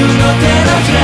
僕の手のひら